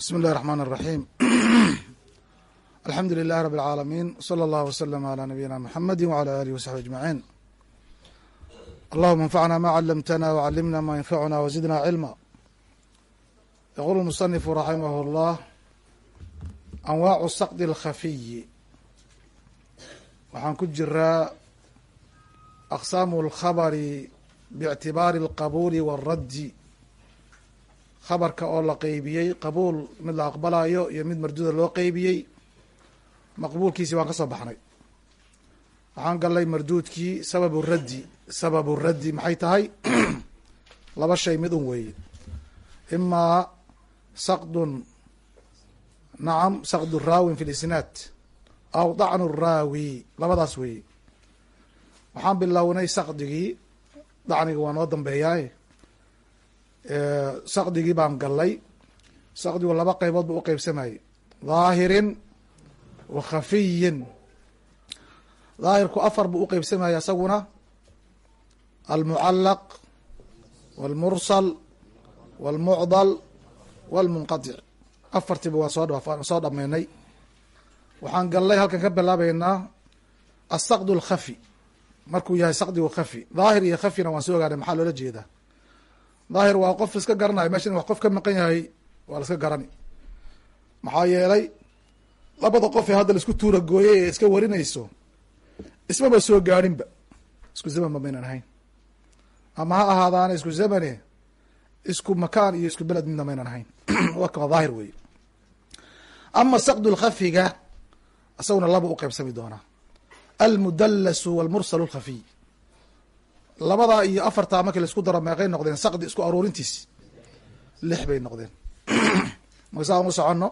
bsmi اllahi الرحman الرaحيم alxamdu لlah rb العaalamiin wslى اllah وslm عlى nabiyina mxamedi wعlى alih وsaxbi aجmaعin allahuma اnfacna ma clamtna wclimna ma ynfacuna wزidna cilma yqul الmuصنif raximah اllah anwaacu saqd اlkhafiyi waxaan ku jiraa aqsaamu اlkhabri bاctibaari اlqabuuli wالraddi khabarka oo la qeybiyey qabuul mid la aqbalayo iyo mid marduuda loo qeybiyey maqbuulkiisi waan ka soo baxnay. Waxaan galnay marduudkii sababu raddi sababu raddi maxay tahay? Laba shay mid un weeye. Imaa saqdun nacam saqdu raawin fi lisnaad aw dacnu raawi labadaas weeye. Waxaan bilownay saqdigii dacniga waa noo dambeeyaay saqdigii baan gallay. Saqdigu laba qeybood ba u qeybsamayay dhaahirin wa khafiyin. Dhaahirku afar buu u qeybsamaya isaguna almucallaq walmursal walmucdal walmunqadic afartiiba waa soo soo dhameynay waxaan gallay halkan ka bilaabeynaa asaqd lkhafi. Markuu yahay saqdigu khafi. Dhaahir iyo khafina waan soo ogaanay maxaa loola jeedaa daahir waa qof iska garanayo meesha in wax qof ka maqan yahay waa la iska garani. Maxaa yeelay labada qof ee hadda la isku tuura gooyey ee iska warinayso ismaba soo gaadhinba isku zamanba maynan ahayn. Ama ha ahaadaana isku zamane isku makaan iyo isku beled midna maynan ahayn. Waa daahir wey ama saqdu lkhafiga isaguna laba u qeybsami doonaa almudallasu walmursal lkhafiy labadaa iyo afartaa markii la isku daro meeqay noqdeen saqdi isku aruurintiis lix bay noqdeen. Marka saa aan u soconno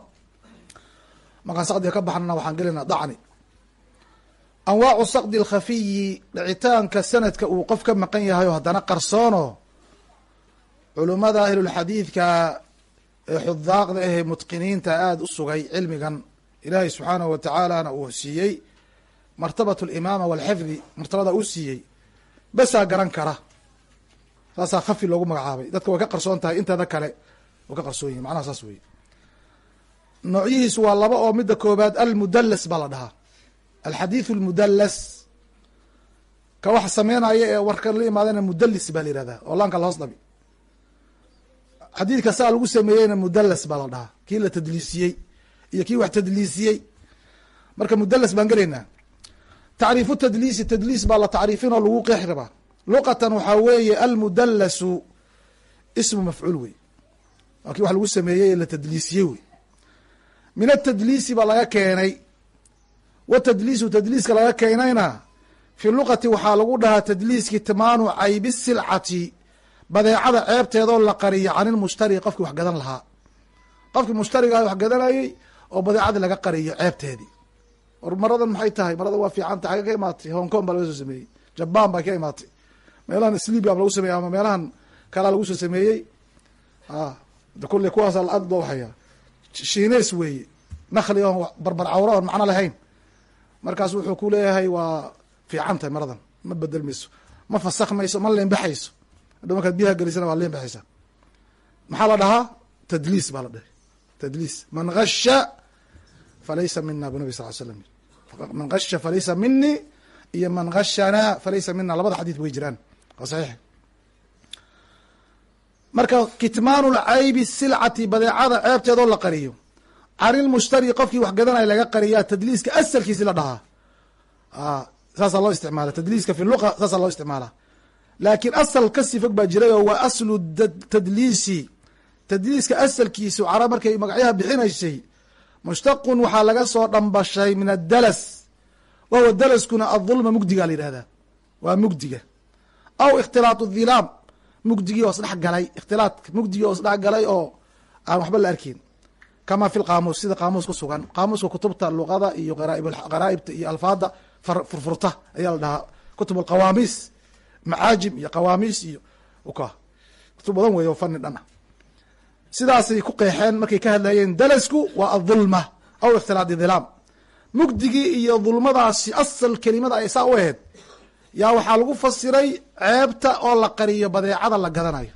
markaan saqdiga ka baxnana waxaan gelinaa dacni. Anwaacu saqdi alkhafiyi dhicitaanka sanadka uu qof ka maqan yahay oo haddana qarsoono culummada ahlulxadiidka ee xudaaqda ahee mutqiniinta aada u sugay cilmigan ilaahay subxaanahu watacaalana uu siiyey. Martabat alimaama walxifdi martabada uu siiyey basaa garan kara. Saasaa khafi loogu magacaabay. Dadka way ka qarsoon tahay inteeda kale way ka qarsoon yihiin macnaha saas weye noocyihiisu waa laba oo midda koobaad almudalas baa la dhahaa. Alxadiithu almudalas ka wax sameynaya ee warka la imaadana mudalis baa la yihahdaa oo laanka lahoos dhabi. Xadiidka saa lagu sameeyeyna mudalas baa la dhahaa. Kii la tadliisiyey iyo kii wax tadliisiyey. Marka mudalas baan gelaynaa tacriifu tadliisi tadliis baa la tacriifin oo lagu qeexi rabaa. Luqatan waxaa weeye almudallasu ismu mafcuul wey. Waa kii wax lagu sameeyey ee la tadliisiyey wey. Min atadliisi baa laga keenay. Wa tadliisu tadliiska laga keenayna fi luqati waxaa lagu dhahaa tadliiski timaanu caybi silcati badeecada ceebteedoo la qariyo can ilmushtari qofkii wax gadan lahaa. Qofkii mushtarigaa wax gadanayey oo badeecadii laga qariyo ceebteedii war maradan maxay tahay? Marada waa fiican tahay. Ka imaatay. Hong kong baa laga sameeyey. Jaban baa ka imaatay. Meelahan slibia lagu sameyey ama meelahan kalaa lagu soo sameeyey. A kulle kuwaasa la-ag dooxaya shiines weeye nakli oon barbar cawro oon macno lahayn. Markaas wuxuu ku leeyahay waa fiican tahay maradan. Ma bedelmayso ma fasakmayso ma leenbaxayso. Hadhow markaad biyaha gelisana waa leenbaxaysa maxaa la dhahaa? Tadliis baa la dhahay. Tadliis. Man gasha falaysa mina bu nabi sal l slam man gasha falaysa mini iyo man gashana falaysa mina labada xadiid way jiraan waa saxiix marka kitmaanu lcaybi silcati badeecada ceebteedoo la qariyo can ilmushtari qofkii wax gadanaya laga qariyaa tadliiska asalkiisi la dhahaa saasaa loo isticmaala tadliiska fi luqa saasaa loo isticmaala laakiin asal ka sii fog baa jiray oo waa aslu tadliisi tadliiska asalkiisu carab markay magacyaha bixinaysay mushtaqun waxaa laga soo dhambashay min addalas. Wahuwa dalaskuna adulma mugdiga la yidhahdaa waa mugdiga. Aw ikhtilaat dhilaam. Mugdigii oo isdhex galay. Ikhtilaat mugdigii oo isdhex galay oo aan waxba la arkin. Kama fi lqaamuus sida qaamuus ku sugan. Qaamuuska kutubta luqada iyo qaraa'ibta iyo alfaada furfurta ayaa la dhahaa. Kutub alqawaamiis macaajim iyo qawaamiis iyo ka. Kutub badan weey oo fani dhan sidaasay ku qeexeen markay ka hadlayeen dalasku waa adulma aw ikhtilaat dhilaam. Mugdigii iyo dulmadaasi asal kelimada ay saa u aheyd yaa waxaa lagu fasiray ceebta oo la qariyo badeecada la gadanayo.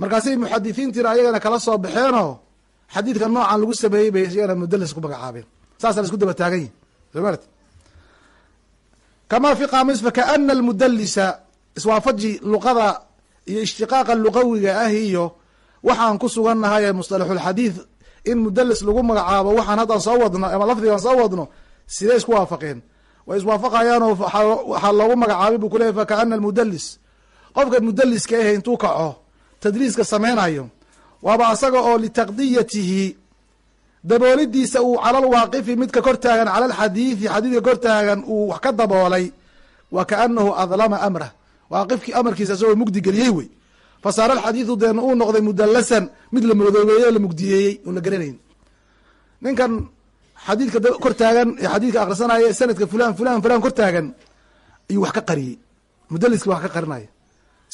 Markaasay muxadisiintiina ayagana kala soo baxeenoo xadiidka noocan lagu sameeyey bay iyagana mudalis ku magacaabeen. Saasa la isku daba taagan yihi somat kama fi qaamis fakaana almudalisa iswaafaji luqada iyo ishtiqaaqa luqawiga ah iyo waxaan ku sugannahay ee musطalaxulxadiid in mudalis lagu magacaabo waxaan haddaan soo wadno ama lafdigaan soo wadno sidee isku waafaqeen? Way iswaafaqayaanoo waxaa loogu magacaabay buu kuleyahy fakaana almudalis qofka mudaliska ahe intuu kaco tadliiska sameynayo waaba asaga oo litaqdiyatihi daboolidiisa uu cala lwaaqifi midka kor taagan cala alxadiidi xadiidka kor taagan uu wax ka daboolay wa kaanahu adlama amrah waaqifkii amarkiisa isagoo mugdi geliyey wey fasaara alxadiidu deena uu noqday mudalasan mid la madoobeeyey la mugdiyeeyey oon la garanayn. Ninkan xadiidka kor taagan ee xadiidka akrisanaya sanadka fulan fulan fulan kor taagan ayuu wax ka qariyey. Mudaliski wax ka qarinaya.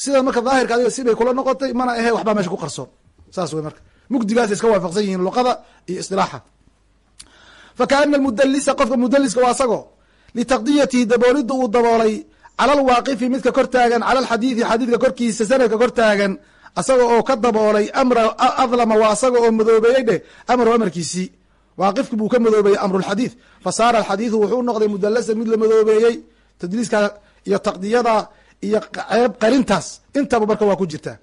Sida marka daahirka adiga sibay kula noqotay mana ahe waxbaa meesha ku qarsoon saas wey marka. Mugdigaas iska waafaqsan yihiin luqada iyo istilaaxa fakaana almudalisa qofka mudaliska waa asago litaqdiyatihi daboolida uu daboolay cala alwaaqifi midka kor taagan cala alxadiidi xadiidka korkiisa sanadka kor taagan asaga oo ka daboolay amra adlama waa asaga oo madoobeeyey dheh amru amarkiisii waaqifki buu ka madoobeeyey amrulxadiid fasaara alxadiidu wuxuu noqday mudalasan mid la madoobeeyey tadliiska iyo taqdiyada iyo ceeb qarintaas. Intaba marka waa ku jirtaa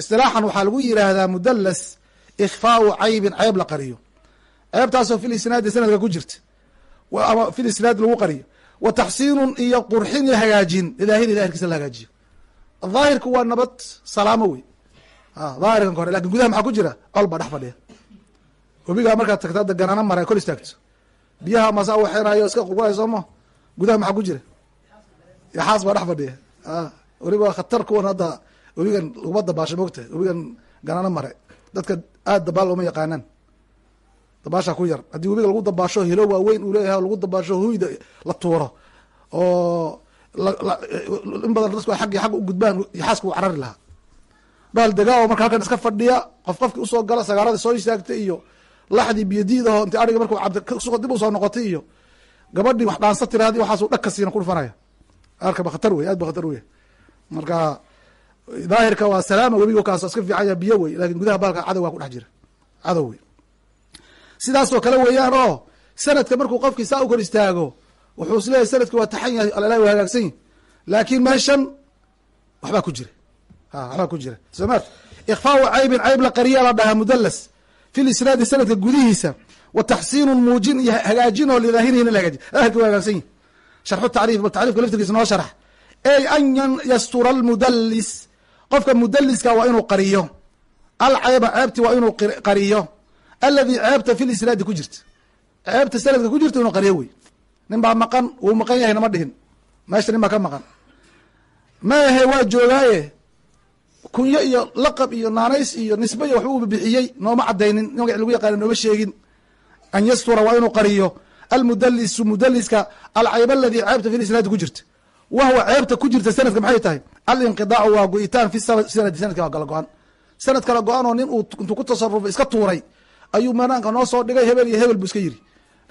istilaaxan waxaa lagu yiraahdaa mudalas ikhfaau caybin ceeb la qariyo. Ceebtaasoo fil isnaadi sanadka ku jirta. Ama fil isnaad lagu qariyo wa taxsiinun iyo qurxin iyo hagaajin. Lidaahiri daahirkiisa la hagaajiyo. Daahirku waa nabad salaamo wey daahirkan ka hore laakiin gudaha maxaa ku jira? Col baa dhex fadhiya. Webigaa markaad tagto hadda ganaano mara kor istaagto. Biyaha masaa waxeenayo iska qulqulay sooma gudaha maxaa ku jira? Yaxaas baa dhex fadhiya. Weliba khatar kuwan hadda webigan laguma dabaasho mogta webigan ganaano mare dadka aad dabaal uma yaqaanaan dabaasha ku yar. Haddii webiga lagu dabaasho hilo waaweyn uu leeyahay lagu dabaasho huyda la tuuro. Oo in badan dadku ay aggi agga ugudbaan yaxaaska u carari lahaa. Baal degaa oo marka halkan iska fadhiya qof qofki u soo gala sagaaradii soo istaagtay iyo laxdii biyadiidaho inti ariga markuu dib u soo noqotay iyo gabadhii wax dhaansa tiraadi waxaasu dhag ka siina ku dhufanaya. Arkaba khatar wey aad ba khatar wey marka daahirka waa salaama webigo kaas iska fiicanya biyo wey laakiin gudaha baalka cadow waa ku dhex jira. Cadow wey sidaasoo kale weeyaan oo sanadka markuu qofkii saa u kor istaago wuxuu is leeyahy sanadki waa taxan yahay alala waa hagaagsan yahi laakin meeshan waxbaa ku jira. Waxbaa ku jira. Somat ikfaau caybin cayb la qariya la dhahaa mudalas fi lisnaadi sanadka gudihiisa wa taxsiinun muujin iyo hagaajin oo lidaahirihi la hagaaji daahirki waa hagaagsan yihi sharxu tacriif tacriifka laftirkiisa noo sharax ey an yastura almudalis qofka mudaliska waa inuu qariyo. Alcayba ceebti waa inuu qariyo aladi ceebta fi lisnaadi ku jirta ceebta sanadka ku jirta inuu qariyo wey nin baa maqan wuu maqan yahay nama dhihin meesha nin baa ka maqan ma ahe waa joogaaye kunyo iyo laqab iyo naanays iyo nisbe iyo waxba bixiyey nooma cadaynin magac lagu yaqaana nooma sheegin an yastura waa inuu qariyo almudalisu mudaliska alcayb aladi ceebta fi lisnaadi ku jirta wahwa ceebta ku jirta sanadka maxay tahay alinqidaacu waa go-itaan fi sanadi sanadka waa kala go-an sanad kala go-an oo nin uu intuu ku tasarufay iska tuuray ayuu manaanka noo soo dhigay hebel iyo hebel buu iska yiri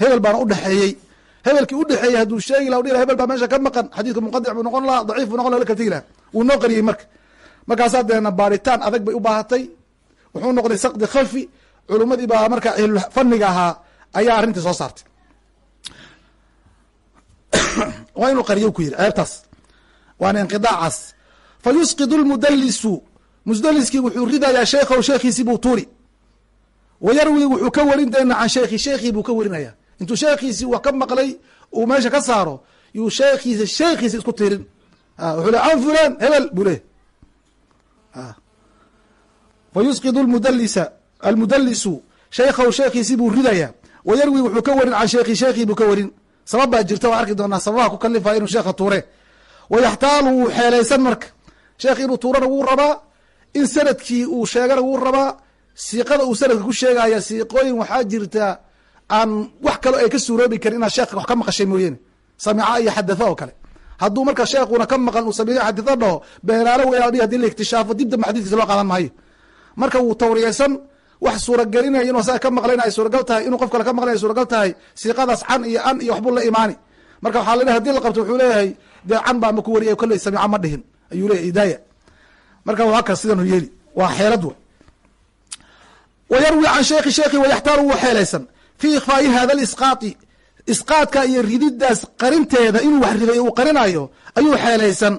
hebel baana udhexeeyey hebelkii udhexeeyey hadduu sheegi laha udhi hebel baa meesha ka maqan xadiidka munqadic buu noqon lahaa daciif buu noqon laha la tegi laha wuu noo qariyey marka. Markaasaa deena baaritaan adag bay u baahatay. Wuxuu noqday sakdi khafi culummadii baa marka ahlu faniga ahaa ayaa arrintii soo saartay. Waa inuu qariyo ku yiri ceebtaas. Waana inqidaacaas. Fa yusqidu lmudalisu wuxuu ridayaa sheekhow sheekhiisii buu tuuri wa yarwi wuxuu ka warin dayna can sheekhi sheekhii buu ka warinaya. Intuu sheekhiisii wax ka maqlay uu meesha ka saaro yuu sheekhiisa sheekhiisa isku tirin. Wuxuu le can fulan hebel buu leh fa yusqidu lmudalisa almudalisu sheekhow sheekhiisii buu ridaya. Wa yarwi wuxuu ka warin can sheekhi sheekhii buu ka warin. Sabab baa jirta waa arki doonaa sababaha ku kalifaya inuu sheekha tuure. Wa yaxtaalu wuu xeelaysan marka. Sheekh inuu tuurana wuu rabaa in sannadkii uu sheegana wuu rabaa siiqada uu sanadka ku sheegaya siiqooyin waxaa jirta aan wax kalo ay ka suuroobi karin inaad sheekha wax ka maqashay mooyeene samica iyo xadatha oo kale. Hadduu marka sheekuna ka maqan uu samiico xaditha dhaho beenaalo wey haddii la iktishaafo dib damba xadidkiisa loo qaadan maayo. Marka wuu tawriyeysan wax suuragelinaya inuu saa ka maqlayna ay suuragal tahay inuu qof kale ka maqlay ay suuragal tahay siiqadaas can iyo an iyo waxbuu la imaani. Marka waxaa la haddii la qabto wuxuu leeyahay dee can baa ma ku wariyay kolley samiico ma dhihin ayuu leyahy idaaya marka waa kas sidan u yeeli waa xeelad w wayarwi can sheikhi sheekhi wayaxtaaru wuu xeelaysan fii ikhfaa'i hada lisqaati isqaadka iyo rididaas qarinteeda inuu wax riday uu qarinayo ayuu xeelaysan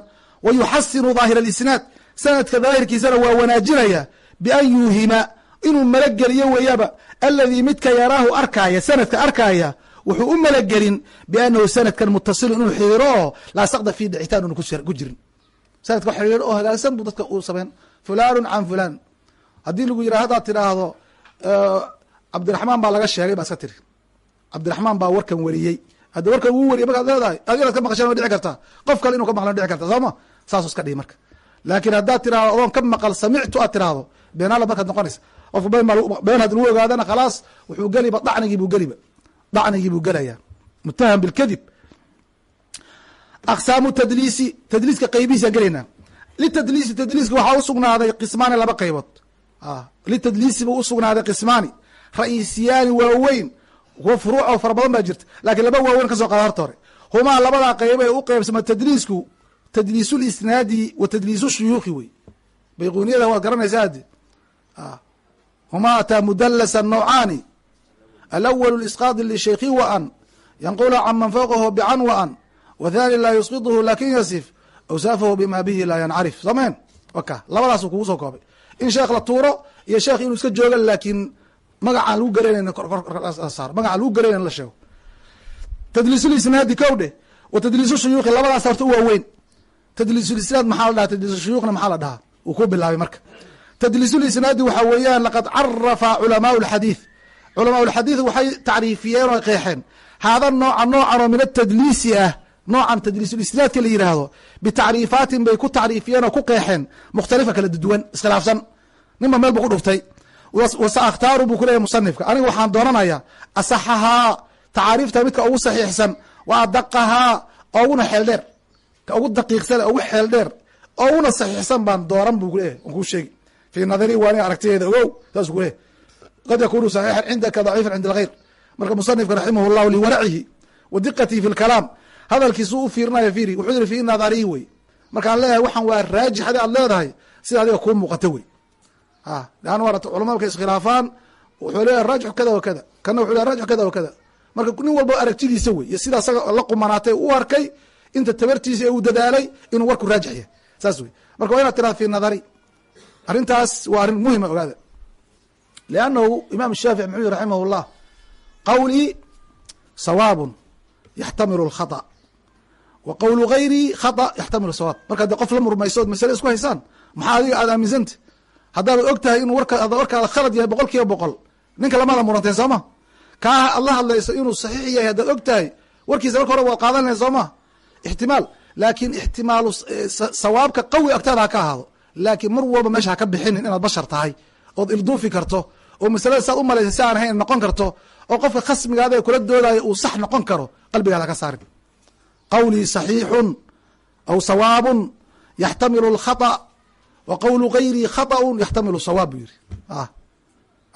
wa yuxasinu daahira alisnaad sanadka daahirkiisana waa wanaajinaya bian yuuhima inuu malageliyo weeyaba aladii midka yaraahu arkaaya sanadka arkaaya wuxuu u malagelin biannahu sanadkan mutasilu inuu xiriiro oo laa sakda fi dhicitaan una ku jirin sanadka xiriir oo hagaagsan buu dadka uu sameyn fulanun can fulan haddii lagu yira haddaad tidhaahdo cabdiraxmaan baa laga sheegay baa iska tiri cabdiraxmaan baa warkan weriyey haddi warkan wuu weriyey markaad leedahay inaad ka maqashaan wa dhici kartaa. Qof kale inuu ka maqlan dhici karta sooma saasu iska dhihi marka. Laakiin haddaad tirahdo odoon ka maqal samictu aad tiraahdo beenaala markaad noqonaysa. Qofku been lagu ogaadana khalaas wuxuu geliba dacnigii buu geliba dacnigii buu gelaya mutaham bilkadib aqsaamu tadliisi tadliiska qeybihiisaan gelaynaa. Litadliisi tadliiska waxaa usugnaaday qismaani laba qeybood litadliisi buu usugnaaday qismaani. Ra'iisiyaani waaweyn kuwa furuuc fara badan baa jirta. Lakiin laba waaweyn ka soo qaada horta hore. Humaa labadaa qeybo ee u qeybsama tadliisku tadliisu lisnaadi wa tadliisu shuyuukhi wey. Bayquniyada waad garanaysa ade humaa ataa mudalasa nawcaani alأwl isqaadi lishaykhi wa an. Yanqula can man fawqahu bican wa an. Wthani laa yusqidhu laakiin yasif. Awsaafahu bima bihi laa yancarif. Sameen? Waka labadaasu kugu soo koobay in sheekh la tuuro iyo sheekh inuu iska jooga laakiin magacaan lagu garanayn saar. Magacaan lagu garanayn la sheego. Tadliisulisnaadi kow dheh wa tadliisu shuyuukhi labadaas horta u waaweyn. Tadliisulisnaad maxaa la dhaha tadliisu shuyuukhna maxaa la dhahaa? Wuu ku bilaabay marka. Tadliisulisnaadi waxaa weeyaan laqad carafa culamaau lxadiid culamaa lxadiid waxay tacriifiyeen oo qeexeen. Haada nooca noocan oo min atadliisi ah noocan tajliisulisnaadka la yidhaahdo bitacriifaatin bay ku tacriifiyeen oo ku qeexeen mukhtalifa kala duwan iskhilaafsan. Ninba meel buu ku dhuftay. Wase akhtaaru buu ku leeyahy musanifka aniga waxaan doonanayaa asaxahaa tacaariifta midka ugu saxiixsan wa adaqahaa ooguna xeeldheer ka ugu daqiiqsane ugu xeeldheer ooguna saxiixsan baan dooran buu kuleeyahy n kuu sheegi fii nadari waa nin aragtideeda ogow saasuu kuleeyahy qad yakunu saxiixan cindaka daciifan cinda alghayr marka musanifka raximah llahu liwaracihi wa diqatihi fi lkalaam hadalkiisu u fiirinayo fiiri. Wuxuu yidhi fii nadariyi wey. Markaan leeyahay waxaan waa raajix adi aad leedahay sida adiga kuu muuqato wey. Ah, A leanna waa culamada markay iskhilaafaan. Wuxuu leeyahay raajix kada wa kada. Kana wuxuu leeyahy raajix kada wa kada. Marka nin walba aragtidiisa wey iyo sidaa isaga la qumanaatay u arkay inta tabartiisa ee uu dadaalay inuu warku raajix yahay saas wey. Marka waa inaad tirada fi nadari arrintaas waa arrin muhima ah, ogaada. Liannahu imaam shaafici muxuu yiri raximah llah qawlii sawaabun yaxtamilu lkhata wqowlu ayri a yaxtamilu sawaab marka ade qof la murmayso od masale isku haysaan maxaa adiga aad aaminsanta haddaabad og tahay inu warkaada khalad yahay boqol kiiba boqol ninka lamaada muranteen sooma? Kaa ad la hadlayso inuu saxiix yahay haddaad og tahay warkiisa marka hore waad qaadanlahayd sooma? Ixtimaal. Laakiin ixtimaalu eh, sawaabka qawi agtaada ha ka ahaado. Laakiin mar walba meesha haka bixinin inaad bashar tahay ood ilduufi karto oo masalada saad u malaysa si aan ahayn noqon karto oo qofka khasmigaada kula doodaayo uu sax noqon karo qalbigaada haka saarin qawlii صaxiixun aw sawaabun yaxtamilu اlkhaطأ wa qowlu gayrii khaطأu yaxtamilu sawaab buu yihi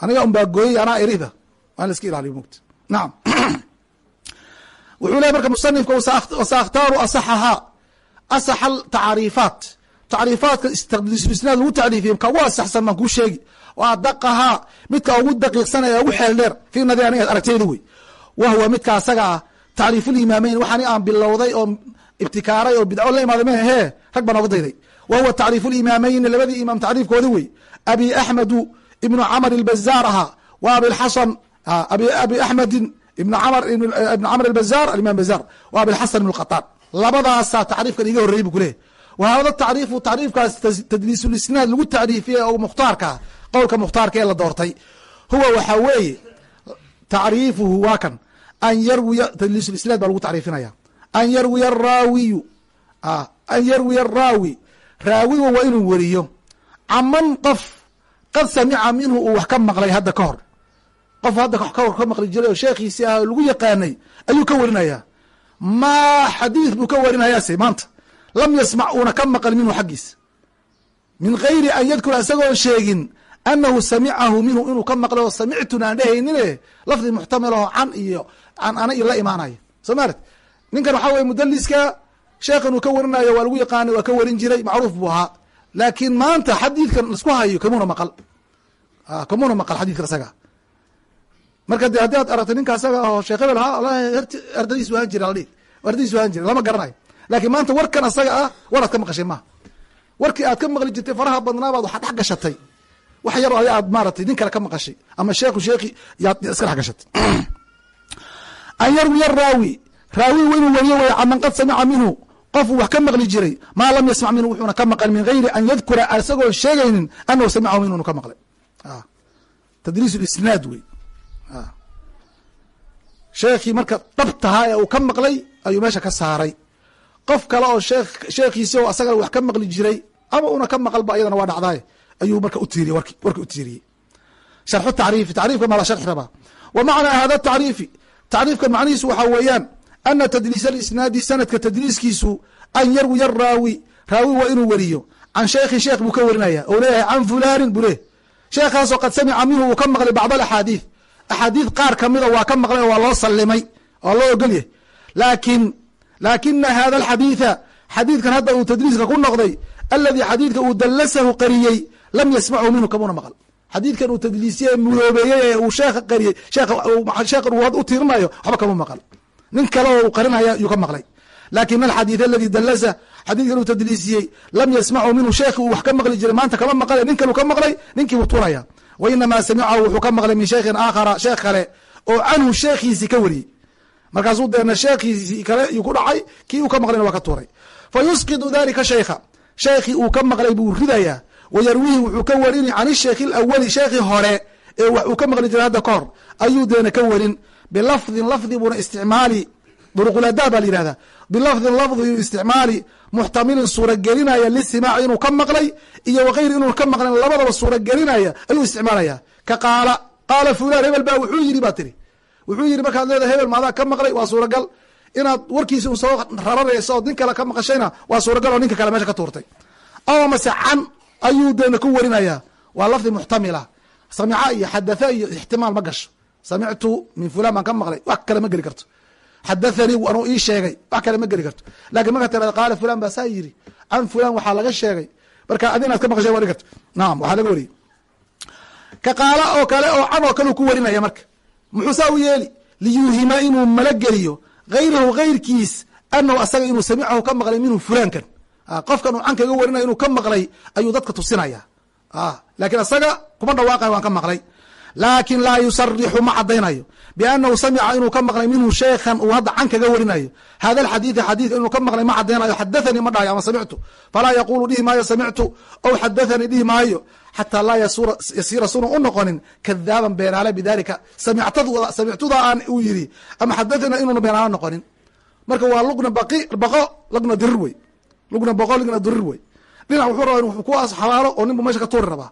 aniga un baa gooyey anaa erida waa in la iska ilaaliyo mogta nacam wuxuu lehy marka musanifka wasaakhtaaru asaxahaa asaxa tacaariifaat tacriifaatka isnaad lagu tacriifiye ka ugu asaxsan baan kuu sheegi wa adaqahaa midka ugu daqiiqsan ee ugu xeel dheer fii nadari aniga aragteyda wey wa huwa midka asaga ah tacriifulimaamayn waxaani aan bilowday oo ibtikaaray oo bidco la imaaday mhe rag baa nooga dayday. Wa huwa tacriifulimaameyni labadii imaam tacriifkoodi wey. Abi axmedu ibnu camr ilbazaar ahaa wa abiasan abi axmedin ibn ibn camr albazar alimam bazar wa abilxasan ibn qataan labadaasaa tacriifkan iga horreyey bu kuleeyahy wa hada tacriifu tacriifkaas tadliisulisnaad lagu tacriifiyey oo mukhtaarkaa qowlka mukhtaarka ee la doortay. Huwa waxaa weeye tacriifuhu waa kan an yarwiya tadliisulisnaad baa lagu tacriifinaya an yarwiya araawiyu an yarwiya araawi raawigu waa inuu weriyo caman qof qad samica minhu uu wax ka maqlay hadda ka hor qof hadda kahor ka maqli jiray oo sheekhiisii ah oo lagu yaqaanay ayuu ka warinayaa maa xadiid buu ka warinayaase maanta lam yasmac uuna ka maqal minhu xaggiisa min gayri an yadkura isagoon sheegin anahu samicahu minhu inuu ka maqlay oo samictuna aan dhehaynine lafdi muxtamiloo can iyo can ana la imaanaya soo maarad ninkan waxaa weye mudaliska sheekhan uu ka warinayo waa lagu yaqaanay waa ka warin jiray macruuf buu ahaa. Laakiin maanta xadiidkan la isku hayo kamuna maqal. Kamuna maqal xadiidkan isaga. Marka de haddii aad aragto ninka asaga aho sheekh hebel ardadiis waan jira aldhi ardadiis waan jira lama garanayo. Laakiin maanta warkan asaga ah war aad ka maqashay maha warkii aad ka maqli jirtay faraha badnaabaad waxa dhex gashatay. Wax yar adi aad maaratay nin kale ka maqashay. Ama sheekhu sheekhi yaad iska dhex gashatay an yarwiya raawi. Raawigu inuu weriyo wey caman qad samica minhu. Qofuu wax ka maqli jiray maa lam yasmac minhu wuxuuna ka maqal min gayri an yadkura isagoo sheegaynin anahu samicahu minhu inu ka maqlay. Tadriis isnaad wey. Sheekhii marka dhabtahaa ee uu ka maqlay ayuu meesha ka saaray. Qof kale oo shee sheekhiisi oo asagana wax ka maqli jiray ama una ka maqalba iyadana waa dhacdaay ayuu marka utiiriyey warki u tiiriyey. Sharxu tacriifi tacriifka maa la sharxi rabaa. Wa macnaa hada tacriifi tacriifkan macnihiisu waxaa weeyaan ana tadliis alisnaadi sanadka tadliiskiisu an yarwiya raawi raawi waa inuu weriyo can sheekhi sheekh buu ka warinaya ou leeyahay can fulaanin buu leh sheekhaasoo qad samica minhu uu ka maqlay bacd alaxaadiid axaadiid qaar kamida waa ka maqlay oo waa loo salimay oo loo ogolyahay laakin laakina hada alxadiida xadiidkan hadda uu tadliiska ku noqday aladi xadiidka uu dallasahu qariyey lam yasmachu minhu kamuna maqal xadiidkan uu tadliisiye mudoobeeyey ee uu sheekha qariyey sheekh u tiirinayo waxba kama maqal. Nin kale oo uu qarinaya yuu ka maqlay. Lakin alxadiid aladi dallasa xadiidkan uu tadliisiyey lam yasmachu minhu sheekhi uu wax ka maqli jiray maanta kama maqlay nin kale uu ka maqlay ninkii buu tuuraya. Wa inamaa samicahu wuxuu ka maqlay min sheikhin aakhara sheekh kale oo canhu sheekhiisi ka wariyey. Markaasuu deena sheekhiisii kale yuu ku dhacay kii uu ka maqlayna waa ka tuuray. Fa yusqidu dalika shaykha sheekhii uu ka maqlay buu ridayaa wa yarwihi wuxuu ka warini can isheekhi alawali sheekhii hore ee wax uu ka maqli jiray hadda ka hor. Ayuu deena ka warin bilafdin lafdi buuna isticmaali. Duruquladaa baa la yihahdaa bilafdin lafdi isticmaali muxtamilin suuragelinaya lisimaaci inuu ka maqlay iyo wakayri inuu ka maqlayn labadaba suuragelinaya ayuu isticmaalaya. Ka qaala qaala fulan hebel baa wuxuu yiri baa tiri. Wuxuu yiri markaad leedahay hebel maadaa ka maqlay waa suuragal. Inaad warkiisi un soo rararayso ood nin kale ka maqashayna waa suuragal oo ninka kale meesha ka tuurtay. Ama mase can ayuu deena ku warinaya. Waa lafdi muxtamila. Samica iyo xadatha iyo ixtimaal ma gasho. Samictu min fulan baan ka maqlay. Wax kale ma geli karto. Xadathanii anuu ii sheegay. Wax kale ma geli karto. Lakin markaa tirada qaala fulan baa saa yiri can fulan waxaa laga sheegay. Marka adi inaad ka maqashay dhigi karto. Naam waxaa laga wariyey ka qaala oo kale oo can oo kale ku warinaya marka. Muxuu saa u yeeli liyuuhima inuu malageliyo gayrahu gayrkiis anahu asaga inuu samicahu ka maqlay minhu fulaankan qofkan uu can kaga warinayo inuu ka maqlay ayuu dadka tusinaya. Lakin asaga kuma dhawaaqayo waan ka maqlay. Laakin laa yusarixu ma cadaynayo. Bianahu samica inuu ka maqlay minhu sheekhan uu hadda can kaga warinayo. Hada alxadiida xadiidka inuu ka maqlay ma cadaynayo. Xadathanii ma dhahayo ama samictu. Falaa yaqulu dhihi maayo samictu. Aw xadathanii dhihi maayo. Xataa laa yasiira suna u noqonin kadaaban beenaale bidalika samictuda aan uu yiri ama xadathana inuuna beenaale noqonin. Marka waa lugna baqo lugna dirir wey lugna baqo lugna dirir wey. Dhinac wuxuu rabaa in ku xabaalo oo ninbu meesha ka tuuri rabaa.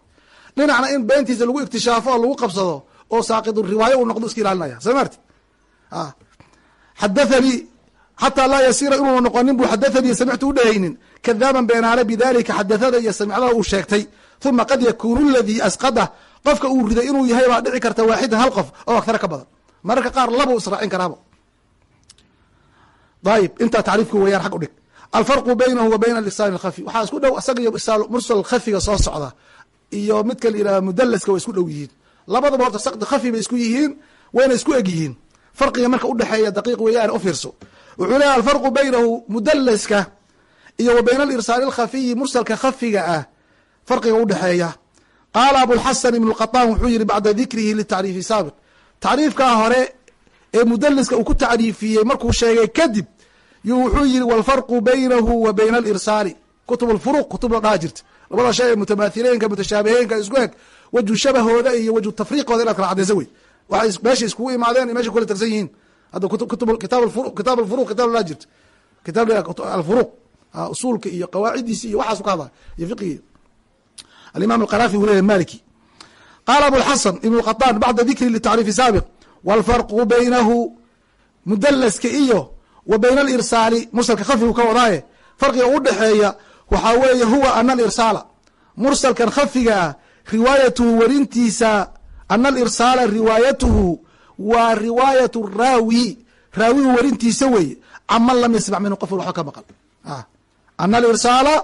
Dhinacna in beentiisa lagu iktishaafo oo lagu qabsado oo saaqidu riwaayo uu noqdo iska ilaalinaya. Soo maarti xadathanii xataa laa yasiira inuuna noqonin buu xadathanii samictu u dhehaynin kadaaban beenaale bidalika xadathada iyo samicdada uu sheegtay. Uma qad yakunu ladii asqada. Qofka uu riday inuu yahay baa dhici karta waaxidan hal qof oo aktara ka badan. Mararka qaar laba u israacin karaaba ayib intaa tacriifku weyaan xag u dhig alfarqu baynahu wa bayna alirsal alkhafi waxaa isku dhow isaga iyo mursal khafiga soo socda iyo midka la yihahda mudalaska way isku dhow yihiin labadaba horta sakdi khafi bay isku yihiin wayna isku eg yihiin farqiga marka udhexeeya daqiiq weeyaan u fiirso wuxuu leeyahy alfarqu baynahu mudalaska iyo wa bayna alirsaali alkhafiyi mursalka khafiga ah farqiga udhexeeya qaala abulxasan ibn lqaطaan wuxuu yihi bacda dikrihi litacriifi saabiq tacriifkaa hore ee mudaliska uu ku tacriifiyey markuu sheegay kadib wuxuu yihi walfarqu baynahu wa bayna alirsaali. Kutub lfuruq kutub la dhaha jirta. Labada shay ee mutamathileenka mutashaabiheynka isku eg. Waju shabahooda iyo waju tafriiqooda inaad kala cadayso wey. Waxay meesha iskugu imaadeen iyo kula tagsan yihiin. Hadda kitaab alfuruq kitab la jirta. Kitaab alfuruq. Usuulka iyo qawaacidiisi iyo waxaasu ka hadlay iyo fiqigi alimam alqarafi wuu leeyahy maliki qaala abulxasan ibn lqaطaan bacda dikri litacriifi saabiq walfarqu baynahu mudalaska iyo wa bayna alirsaali mursalka khafigu ka wadaaye. Farqiga u dhexeeya waxaa weeye huwa ana alirsaala. Mursalkan khafiga ah riwaayatuhu werintiisa ana alirsaala riwaayatuhu waa riwaayatu raawi. Raawigu werintiisa weeye caman lam yasmac minhu qof waxba ka maqal. Ana alirsaala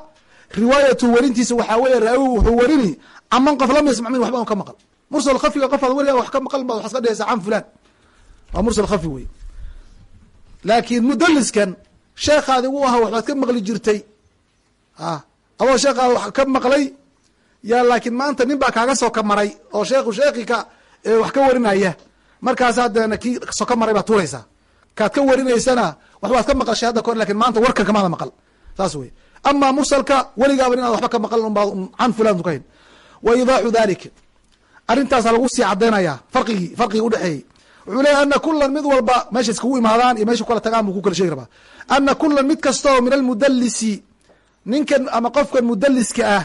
riwaayatuhu werintiisa waxaa weeye raawigu wuxuu werini caman qof lam yasmac minhu waxba ka maqal. Mursal khafiga qofaad weligaa wax ka maqal baad wax iska dhehaysa can fulan waa mursal khafi wey laakiin mudaliskan sheekhaadi u aha waxbaad ka maqli jirtay. A adoo sheekhaada wax ka maqlay yaa laakiin maanta nin baa kaaga soo ka oo sheekhu sheekhi ka wax ka warinaya. Markaasaa deena kii soka maray baad tuuraysaa kaad ka warinaysana waxbaad ka maqashay hadda kahor laakiin maanta warkan kamaada maqal. Saas wey ama mursalka weligaaba inaad waxba ka maqal unbaa can fulan ka hayn wa idaaxu dalik arrintaasa lagu sii cadaynaya farqigii farqigii udhexeeyey wuxuu leeyahy ana kulan mid walba meesha iskugu imaadaan iyo meesha kala tagaan buu ku kala sheegi rabaa. Ana kulan mid kasta min almudalisi ninkan ama qofkan mudaliska ah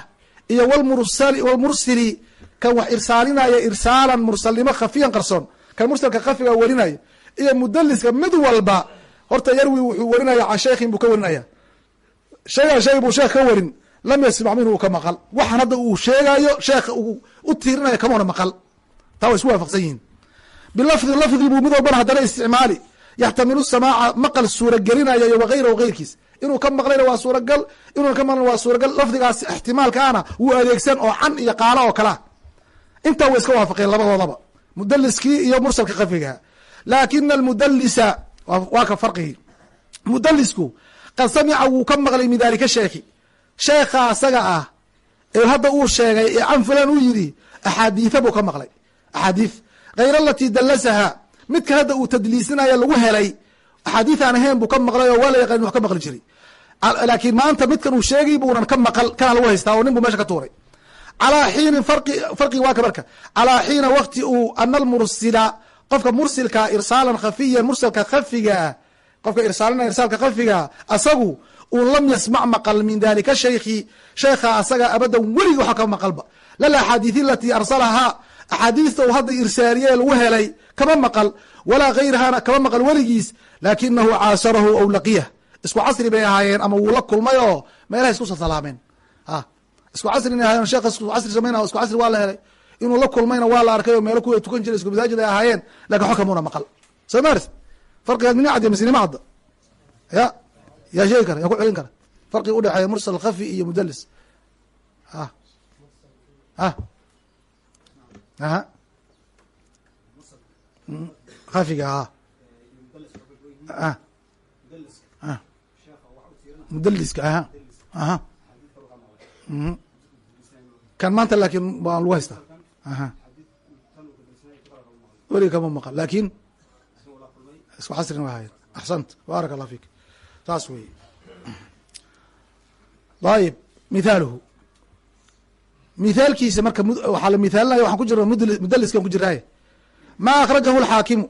iyo wlmursili kan wax irsaalinaya irsaalan mursalnimo khafiyan qarsoon kan mursalka khafiga warinayo iyo mudaliska mid walba horta yarwi wuxuu warinaya can buu ka warinaya. Shaygan shay buu sheekh ka warin lam yasmac minhu ka maqal. Waxaan hadda uu sheegayo sheekha u tiirinayo kamana maqal. Taa way isku waafaqsan yihiin bilafdi lafdi buu mid walbana haddana isticmaali. Yaxtamilu samaaca maqal suuragelinaya iyo wagayrahu gayrkiis inuu ka maqlayna waa suuragal inuuna ka maqlin waa suuragal lafdigaas ixtimaalkaana wuu adeegsan oo can iyo qaalo oo kalea intaa way iska waafaqeen labadoodaba mudaliskii iyo mursalka kafiga laakina almudalisa waa ka farqigii mudalisku qad samica wuu ka maqlay min dalika sheekhi. Sheekha asaga ah ee hadda uu sheegay ee can fulan uu yidhi axaadiitha buu ka maqlay. Axaadiith hayr alatii dallasaha midka hadda uu tadliisinaya lagu helay axaadiith aan ahayn buu ka maqlay oo waa la yaqanin wax ka maqli jiray laakiin maanta midkan uu sheegay buunan ka maqal kana lagu haystaa oo nin buu meesha ka tuuray calaa xiinin farqi farqiga waa ka marka calaa xiina wakti uu ana almursila qofka mursilka irsaalan khafiyan mursalka khafigaa qofka irsaalinaya irsaalka khafigaa asagu un lam yasmac maqal min dalika shaykhi sheekha asaga abadan weliga waxa ka maqalba lal axaadiisi alatii arsalahaa axaadiista uu hadda irsaaliye lagu helay kama maqal walaa gayrahana kama maqal weligiis laakinahu caasharahu aw laqiyah isku casri bay ahaayeen ama wuu la kulmay oo meelaha isku salaameen isku casrin ahayen sheekh isku casri samayna isku casri waa la helay. Inuu la kulmayna waa la arkay oo meelo kuwa tukan jiray isku masaajid ay ahaayeen laakiin waxba kamuna maqal. Soo maris farqigaas mina cadiya misnima cadda ya yaa sheegi kara yaa ku celin kara. Farqiga udhexeeya mursal khafi iyo mudalis a a aha. Khafiga a a mudaliska aha. Aha. Kan maanta laakin waa lagu haystaa. Aha. Weliga kama maqal laakin isku casrin waa hayen axsant baaraka allah fik saas wey ayib mithaaluhu mithaalkiisa marka waxaa la mithaalinaya waxaan ku jira mudaliskan ku jiraaye. Ma akhrajahu alxaakimu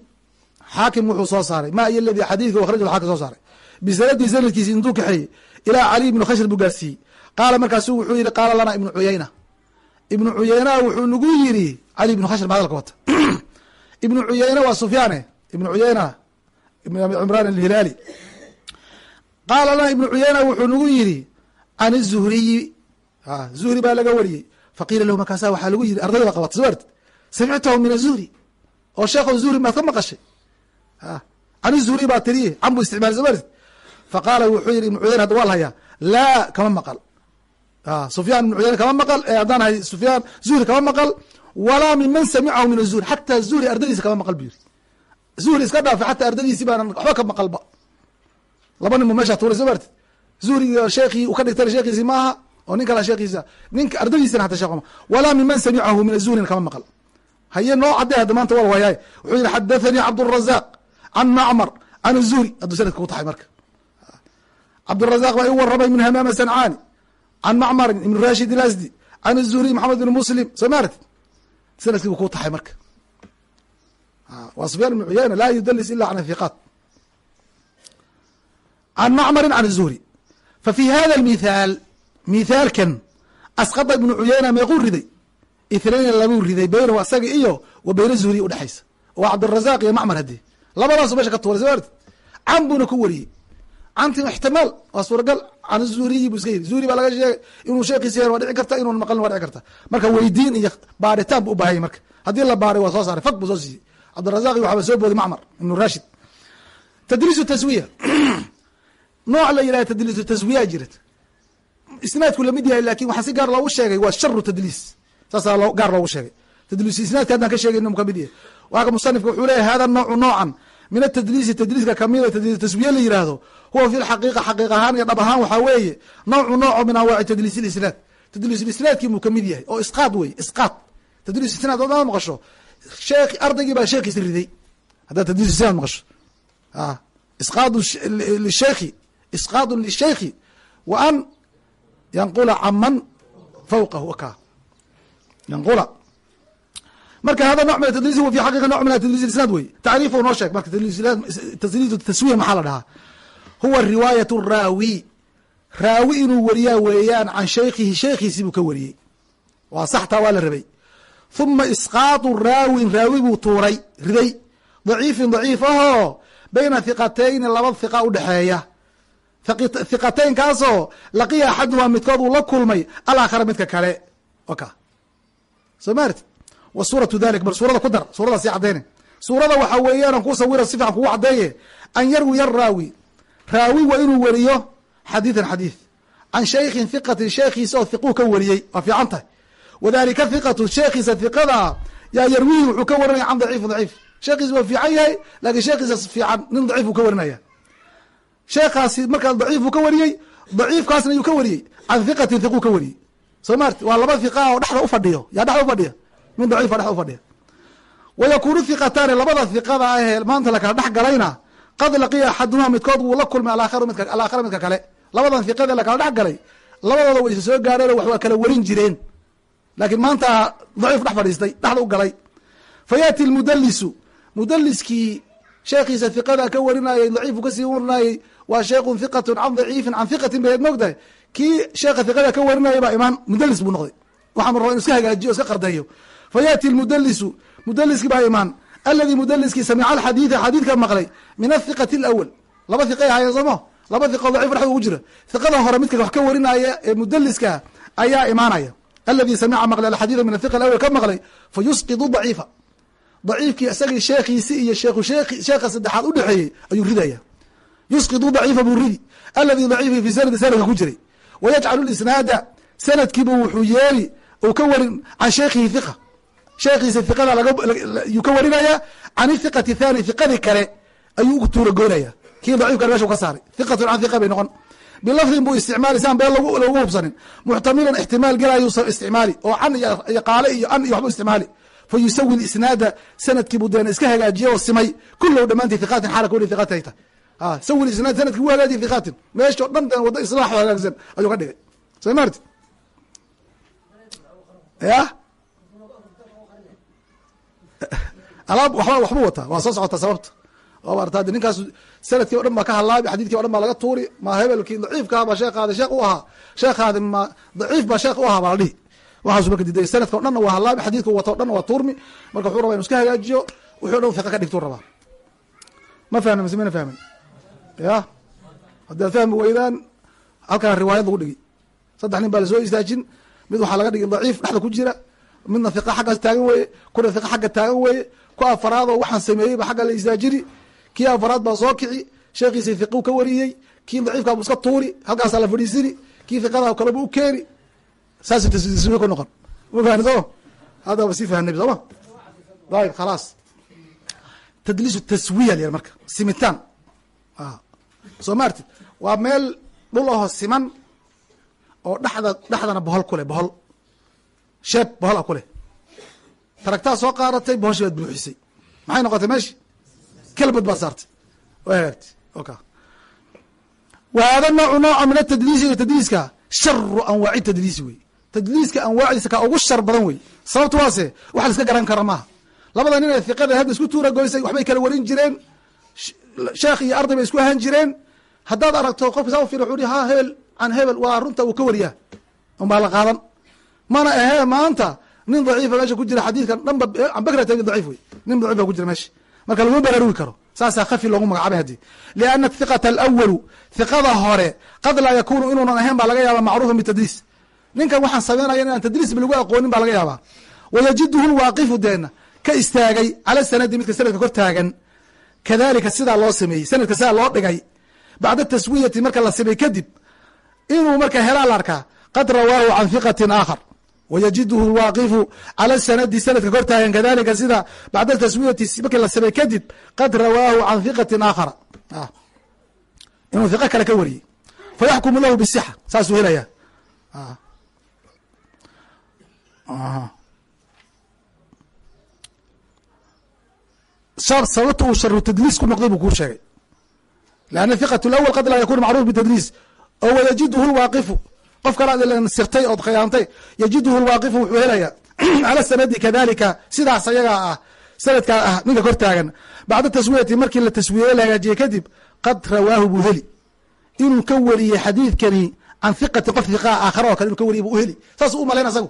xaakim wuxuu soo saaray. Ma iyo ladii xadiidka akhrajahu xaakim soo saaray. Bisanadii sanadkiisi intuu kaxeeyey ilaa cali ibnu khashr buu gaarsiiyey. Qaala markaasu wuxuu yihi qaala lana ibnu cuyayna ibnu cuyayna wuxuu nagu yiri cali ibnu khashr ma hadalka wata. Ibnu cuyayna waa sufyaane. Ibnu cuyayna cimraan alhilaali qaala lana ibnu cuyayna wuxuu nagu yiri can zuhriyi. Zuhri baa laga wariyey faqiila lahu markaasa waxaa lagu yiri ardayda qabata soo arti samictahu min azuhri oo sheekho zuhri maad ka maqashay? Can zuhri baa tiriye can buu isticmaal soo arti faqaala wuxuu yihi ibnu hadda waa la hayaa. Laa kama maqal. Sufyaan ibnu cuyayna kama maqal haddaan ahay sufyaan zuhri kama maqal walaa miman samicahu min azuhri xataa zuhri ardadiisa kama maqal bu yiri zuhri iska dhaafay xataa ardadiisi baanan waxba ka maqalba. Laba nin bu meesha tuuray soo marti zuhriga sheekii u ka dhigtana sheekiisi maaha oo nin kala sheekiisa ninka ardadiisana ata sheekh walaa miman samicahu min azunin kama maql haye noo cadday hadda maanta wal wuxuu yidhi xadathanii cabdurazaq can macmar can azuhri hadduu sanadka ku taxay marka. Cabdurazaq baa i waramay min hamaama sancaani can macmarin ibn rashid ilasdi can azuhri maxamed ibn muslim. Soo maartid sannadkii buu ku taxay marka. Ah, waa sufyan ibn cuyayna laa yudalis ila can hiqaat can macmarin can azuhri fa fi hada mithaal mithaalkan asqada ibnu cuyayna meequu riday. Ithnayna labuu riday beynahu asaga iyo wa beyna zuhriya udhexaysa waa cabdirazaq iyo macmar haddii labadaasu meesha ka tuuray soo arti can buuna ku wariyey. Canti ixtimaal waa suuragal can zuhriyi bu iska yiri zuhri baa laga sheegay inuu sheekiisa yahay waa dhici karta inuun maqlin waa dhici karta. Marka weydiin iyo baaritaan bu u baahayay marka. Haddii la baaray waa soo saaray fag buu soo siiyey. Cabdirazaq iyo waxaba soo booday macmar ibnu rashid. Tadliisu taswiya. Nooc la yidhahda tadliisu taswiya jirat isnaadku la mid yahay laakiin waxaa si gaar loogu sheegay waa sharu tadliis. Saasaa gaar loogu sheegay. Tadliis haddaan ka sheegayno ka mid yahay. Waaka musanifka wuxuu leeyahy hada noocu noocan min atadliisi tadliiska kamida taswiye la yihahdo huwa fi lxaqiiqa xaqiiq ahaan iyo dhab ahaan waxaa weeye nawcu nooco min anwaaci tadliis lisnaad tadliis isnaadkii muu ka mid yahay oo isqaad wey isqaad. Tadliis isnaad maqasho sheekh ardaygii baa sheekiisa riday. Haddaad tadliis maqasho isqaadu lisheikhi isqaadu lisheikhi wa yanqula caman fawqahu waka yanqula. Marka hada noc min tadliis huwa fi xaqiqa noc min tadliis isnaad wey. Tacriifu noo sheeg marka tadliis taswiya maxaa la dhahaa? Huwa riwaayat raawi. Raawi inuu wariyaa weeyaan can shaykhihi sheekhiisii buu ka wariyey. Waa saxtaa waa la rabay. Huma isqaatu raawin raawi buu tuuray riday. Daciifin daciif ahoo bayna hiqatayni laba hiqa udhexeeya hiqataynkaasoo laqiya axadumaa midkood uu la kulmay alaakhara midka kale. Oka. Soo maarti wa suuratu dalik bal suurada ku dar suurada sii cadayne suurada waxaa weeyaan ku sawira si fiican kugu cadeeye an yarwiya raawi. Raawi waa inuu weriyo xadiidan xadiid can shaykhin hiqatin sheekhiisa oo hiquu ka wariyey. Waa fiican tahay. Wadalika hiqatu sheekhiisa hiqada yaa yarwihi wuxuu ka warinaya can daciifin daciif. Sheekhiisa waa fiican yahay laakiin sheekhiisa fiican nin daciif uu ka warinaya sheekaasi markaa daciifuu ka wariyey daciifkaasna yuu ka wariyey. Can hiqatin hiquu ka wariyey. Soo maarti waa laba hiqa oo dhexda ufadhiyo yaa dhexda ufadhiya min daciifa dhexda ufadhiya wa yakunu hiqataani labada hiqada ahee maanta lakala dhex galayna qad laqiya axadumaa midkood wuu la kulmay alaakhara midka kale. Labadan hiqada lakala dhex galay. Labadooda way isa soo gaareen wax waa kala warin jireen. Laakiin maanta daciif dhex fadhiistay dhexda u galay. Fa yaati lmudalisu mudaliskii sheekhiisa hiqada ka warinayey daciifu ka sii warinayey waa sheekun hiqatun can daciifin can hiqatin bayd moogtahay kii sheekha hiqada ka warinayay baa imaan mudalis buu noqday. Waxaanu raba inu iska hagaajiyo o iska qardeeyo fa yaati lmudalisu mudaliskii baa imaan aladi mudaliskii samica alxadiida xadiidka maqlay. Min athiqati alawal laba hiqay ahaayeen sooma laba hiqo dacif dhexda ugu jira. Hiqada hore midka wax ka warinaya ee mudaliska ayaa imaanaya. Aladi samica maqlay alxadiida min athiqa alawal ka maqlay. Fa yusqidu daciifa daciifkii isagii sheekhiisi iyo sheekhu sheekha saddexaad udhexeeyey ayuu ridaya yusqidu daciifa buu ridi aladi daciifi fi sanadi sanadka ku jiray wayajcalu lisnaada sanadkiibu wuxuu yeeli uu ka warin can sheekhihi hiqa sheekhiisa hiqada yuu ka warinaya can hiqati thani hiqadii kale ayuu u tuura goynaya kii daciifkan meesha u ka saaray hiqatun can hiqa bay noqon bilafdin buu isticmaali saan been lagu hubsanin muxtamilan ixtimaal gelayu isticmaali oo can iyo qaale iyo an iyo waxbu isticmaali fa yusawi isnaada sanadkiibuu deena iska hagaajiye oo simay kulow dhamaanti hiqaatin xaala kuli hiqaati ay tahay sawi isnaad sanadki wuu hagaajiye hiqaatin meesha o dhan wada islaax hagaagsan ayuu ka dhigay. Soo maarti ya? Alaab waba waxbuu wataa waa soo socotaa sababta. Oo maarata de ninkaas sannadkii o dhan baa ka halaabi xadidkii o dhan baa laga tuuri ma hebelkii daciifkaa baa sheekaadi sheekh u ahaa. Sheekhaadi ma daciif baa sheekh u ahaa baa la dhihi. Waxaasu marka diiday sanadka o dhanna waa halaabi xadiidka wato o dhanna waa tuurmi. Marka wuxuu rabaa inu iska hagaajiyo o dhan hiqa ka dhigtuu rabaa. Ma fahmin mise mana fahmin ya? Haddaad fahmi weydaan halkaan riwaayad lagu dhigi saddex nin baa la soo istaajin. Mid waxaa laga dhigi daciif dhexda ku jira. Midna hiqa xaggaas taagan weeye kuna hiqa xagga taagan weeye. Ku afaraadoo waxaan sameeyey ba xagga la istaajini kii afaraad baa soo kici. Sheekhiisa hiqu ka wariyey. Kii daciifkaa bu iska tuuri. Halkaasaa la fadhiisini. Kii hiqada kaleba u keeni. Saas taswiye ku noqon. Ma fahni sooma haddaba sii fahnay sooma ayib khalaas. Tadliisu taswiya la marka. Simitaan soo maarti waa meel dhul aho siman oo dhexda dhexdana bohol ku leh bohol sheeb bohol a ku leh. Taragtaa soo qaadatay bohoshi baad buuxisay. Maxay noqotay meeshi kelbad baad saartay. Waa hagaagtay oka wa noocu nooca min atadliisi tadliiska. Sharu anwaaci tadliisi wey. Tadliiska anwaacdiisa kaa ugu shar badan wey. Sababtu waase wax la iska garan kara maaha. Labada nin ee hiqada hadda isku tuura goysay waxbay kala warin jireen. Sheekh iyo arday bay isku ahaan jireen haddaad aragto qofka saa u fir wuxuu hi ha hebel can hebel waa runta uu ka wariyaa. Unbaa la qaadan. Mana ahee maanta nin daciifa meesha ku jira xadiidkan dhanba ambakra tagi daciif wey nin daciif ba ku jira meesha. Marka laguma baraarugi karo. Saasaa khafi loogu magacaabay haddii. Lianna hiqata alawalu hiqada hore qad laa yakunu inuunan ahayn baa laga yaaba macruufan bitadliis ninkan waxaan sameynaya inaan tadliis ba lagu aqoonin baa laga yaabaa. Wayajiduhu lwaaqifu deena ka istaagay cala sanadi midka sanadka kor taagan. Kadalika sidaa loo sameeyey sanadka sidaa loo dhigay bacda taswiyati marka la samey kadib inuu marka helaa la arkaa qad rawaahu can hiqatin aakhar wayajidhu lwaaqifu cala sanadi sanadka kor taagan kadalika sida bacda taswiyati markii la samey kadib qad rawaahu can hiqatin aakhara inuu hiqo kale ka wariyey fayaxkumu lahu bisixa saasuu helaya sababta uu sharu tadliis ku noqday buu kuu sheegay lanna hiqat lawal qad laa yakunu macruf bitadliis oo wayajidhu lwaaqifu qof kala sirtay ood khiyaantay yajidhu lwaaqifu wuxuu helaya cala sanadi kadalika sidaas ayagaa ah sanadkaa ah ninka kor taagan bacda taswiyati markii la taswiyeye la hagaajiyey kadib qad rawaahu buu heli inuu ka wariyey xadiidkani can hiqatin qof hiqaa aakhara oo kale inuu ka wariye buu uheli saasuu u malayn asagu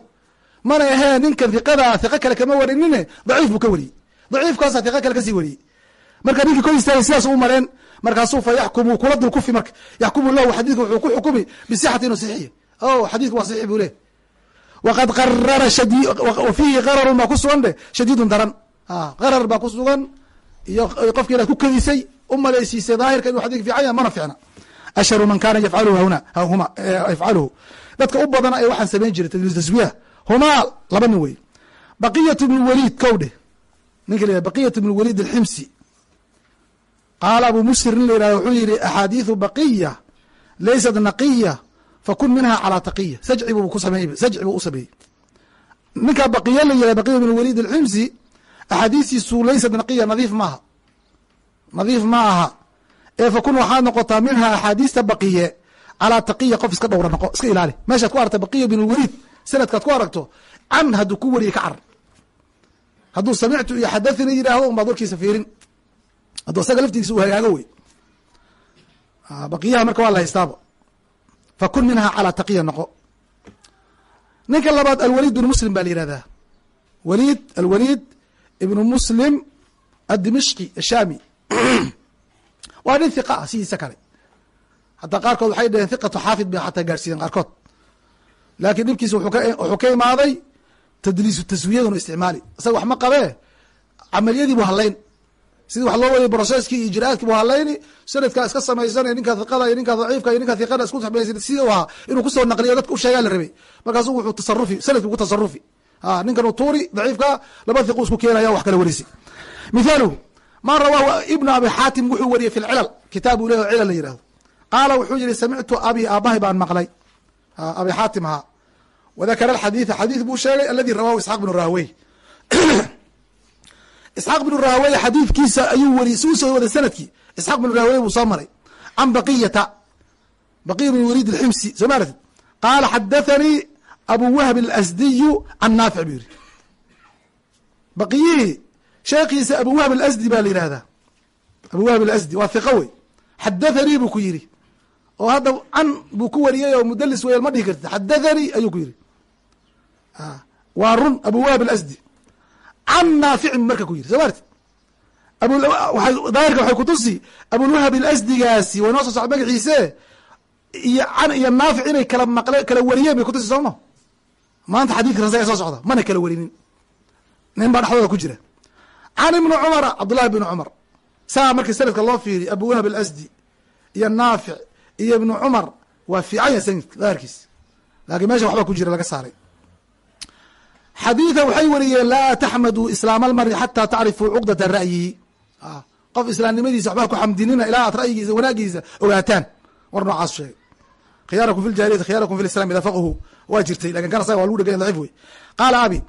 mana ahee ninkan hiqadaa hiqo kale kama warinine daciif buu ka wariyey daciifkaasa hiqo kale ka sii wariyey marka ninkii kor istaagay sidaas u maleen markaasuu fa yaxkumu kula dulkufi marka yaxkumu lahu xadiidka wuxuu ku xukumi bisixati inuu saxiixiy o xadiidku waa saxiix buu leh waqad qarara fiihi qararun baa ku sugan de shadiidun daran. Qarar baa ku sugan iyo qofki inaad ku kadisay u malaysiisay daahirka inuu xadidka fiican yahay mana ficna ashharu man kana yafcaluhu huna huma yafcaluhu. Dadka u badan ay waxaan samayn jiray tadliis taswiya humaa laba nin wey baqiyat bn waliid kow dheh. Ninka la baqiyat bn waliid alximsi qaala abu musir nin la yihahdo wuxuu yihi axaadiiثu baqiya laysat naqiya fakun minha calaa taqiya. Sajci buu ku buu u sameeyey. Baqiya la yihah baqiya bn waliid alximsi axaadiistiisu laysat naqiya nadiif maaha. Nadiif ma aha ee fakun waxaad noqotaa minha axaadiista baqiye calaa taqiya qof iska dhowra noqo iska ilaali. Meeshaad ku aragta baqiya bin waliid sanadkaad ku aragto can hadduu ku wariye ka carar. Hadduu samictu iyo xadathani yidhaahdo unbaad warkiisa fiirin hadduu asaga laftigiisa uu hagaago wey baqiyaha marka waa la haystaaba fakun minha calaa taqiya noqo. Ninka labaad alwaliid bin muslim baa la yihahdaa waliid alwaliid ibnu muslim addimishqi ashami waa nin hiqa ah sidiisa kale. Hataa qaarkood waxay dhaheen hiqatu xaafid bay xataa gaarsiiyeen qaarkood. Laakiin dhibkiisa wuxuu ka imaaday tadliisu taswiyadunu isticmaali. Isaga wax ma qabee? Camaliyadii buu halayn sidii wax loo waday broseskii iyo ijraadkii buu halayni sanadkaa iska samaysanay ninka hiqada iyo ninka daciifka iyo ninka hiqada isku samaysan sidii u ahaa inuu ku soo naqliyo dadka u sheegaa la rabay. Markaasu wuxuu tasarufi sanadki ku tasarufi ninkan uu tuuri daciifka laba hiqu isku keenaya wax kala warisi. Mithaaluhu ma rawaahu ibnu abi xaatim wuxuu wariyey fi lcilal kitaab uu leh cilal la yihahdo qaala wuxuu yihi samictu abi aabahay baan maqlay. Abi xaatim ahaa. Wadakara alxadiida xadiid buu sheegay aladi rawahu isxaaq bnu rahwey isxaaq bnu rahwey xadiidkiisa ayuu wariyey si u soo wada sannadkii. Isxaaq bnu rahwey buu soo maray. Can baqiyata baqiya bn waliid alximsi soo ma aratid qaala xadathanii abu wahb alasdiyu can naafic buu yihi baqiyihii sheekiisa abu wahb alasdi baa la yihahdaa abu wahb alasdi waa hiqa wey xadathanii buu ku yidhi. Oo hadda can buu ku wariyey oo mudalis weyal ma dhihi karti xadathanii ayuu ku yidhi. Waa run abu wahb alasdi can naaficin marka ku yidhi soo maarti daahirka waxay kutusi abulwahab alasdigaasi way noo soo socda magaciise iyo can iyo naafic inay kala maqle kala wariyeen bay kutusi sooma maanta xadiidka rasaga soo socda mana kala warinin. Nin baa dhexdooda ku jira. Can ibni cumara cabdullahi bni cumar saa markii sanadka loo fiiriy abu wahab alasdi iyo naafic iyo ibnu cumar waa fiican ya sanadka daahirkiis. Laakiin meesha waxbaa ku jira laga saaray xadiiثa waxay wariyeen laa taxmaduu islaam xataa tacrifuu cuqdata ra'yihi qof islaamnimadiisa waxbaa ku xamdinina ilaa aad ra'yigiisa wanaagiisa ogaataan. War noocaas sheegay. Khiyaarakum fi ljahiliyati khiyaarakum fi lislam ida waa jirtay laakiin kan asaga waa lagu dhegay daciif wey qaala abi